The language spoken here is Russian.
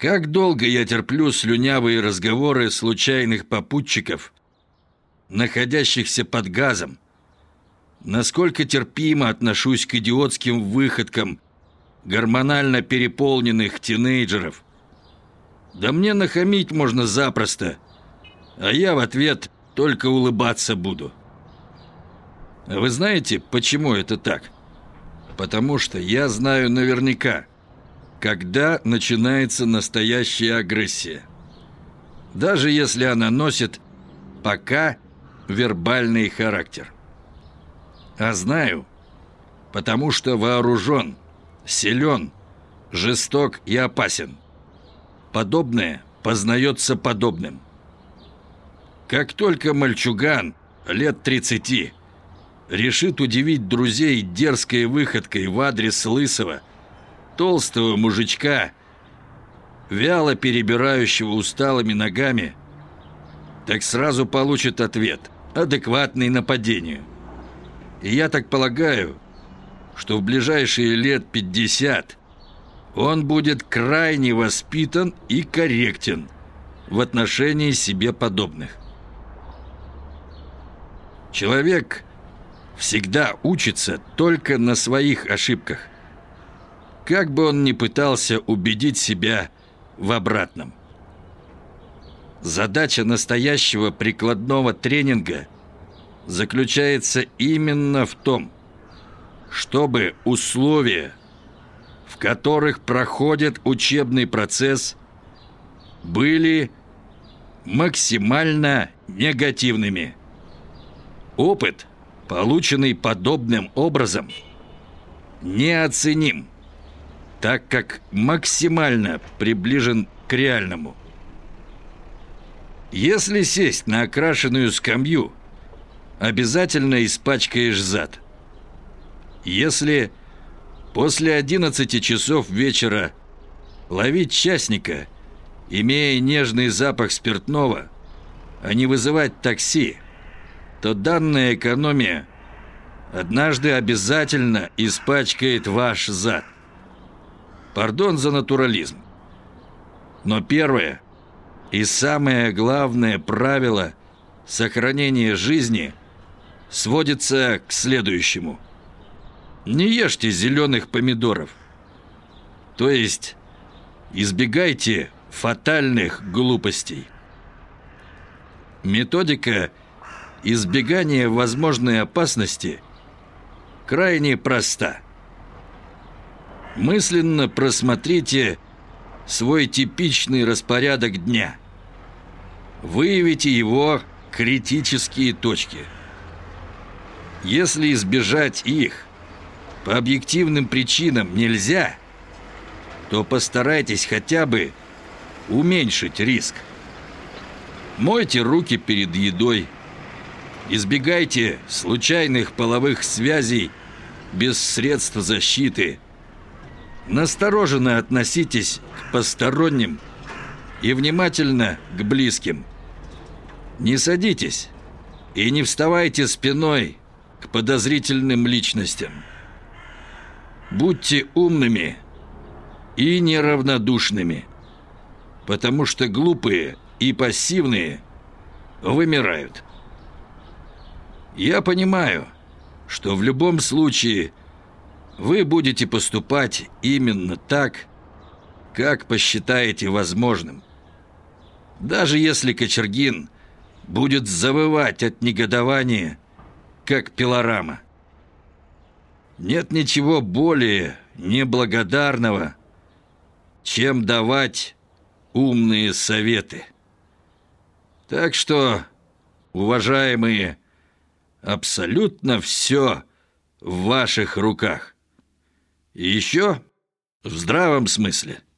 Как долго я терплю слюнявые разговоры случайных попутчиков, находящихся под газом? Насколько терпимо отношусь к идиотским выходкам гормонально переполненных тинейджеров? Да мне нахамить можно запросто, а я в ответ только улыбаться буду. А вы знаете, почему это так? Потому что я знаю наверняка – когда начинается настоящая агрессия. Даже если она носит пока вербальный характер. А знаю, потому что вооружен, силен, жесток и опасен. Подобное познается подобным. Как только мальчуган лет 30 решит удивить друзей дерзкой выходкой в адрес Лысого – толстого мужичка, вяло перебирающего усталыми ногами, так сразу получит ответ, адекватный нападению. И я так полагаю, что в ближайшие лет 50 он будет крайне воспитан и корректен в отношении себе подобных. Человек всегда учится только на своих ошибках – как бы он ни пытался убедить себя в обратном. Задача настоящего прикладного тренинга заключается именно в том, чтобы условия, в которых проходит учебный процесс, были максимально негативными. Опыт, полученный подобным образом, неоценим так как максимально приближен к реальному. Если сесть на окрашенную скамью, обязательно испачкаешь зад. Если после 11 часов вечера ловить частника, имея нежный запах спиртного, а не вызывать такси, то данная экономия однажды обязательно испачкает ваш зад. Пардон за натурализм. Но первое и самое главное правило сохранения жизни сводится к следующему. Не ешьте зеленых помидоров. То есть избегайте фатальных глупостей. Методика избегания возможной опасности крайне проста – Мысленно просмотрите свой типичный распорядок дня. Выявите его критические точки. Если избежать их по объективным причинам нельзя, то постарайтесь хотя бы уменьшить риск. Мойте руки перед едой. Избегайте случайных половых связей без средств защиты – Настороженно относитесь к посторонним и внимательно к близким. Не садитесь и не вставайте спиной к подозрительным личностям. Будьте умными и неравнодушными, потому что глупые и пассивные вымирают. Я понимаю, что в любом случае вы будете поступать именно так, как посчитаете возможным. Даже если Кочергин будет завывать от негодования, как пилорама. Нет ничего более неблагодарного, чем давать умные советы. Так что, уважаемые, абсолютно все в ваших руках. И еще в здравом смысле –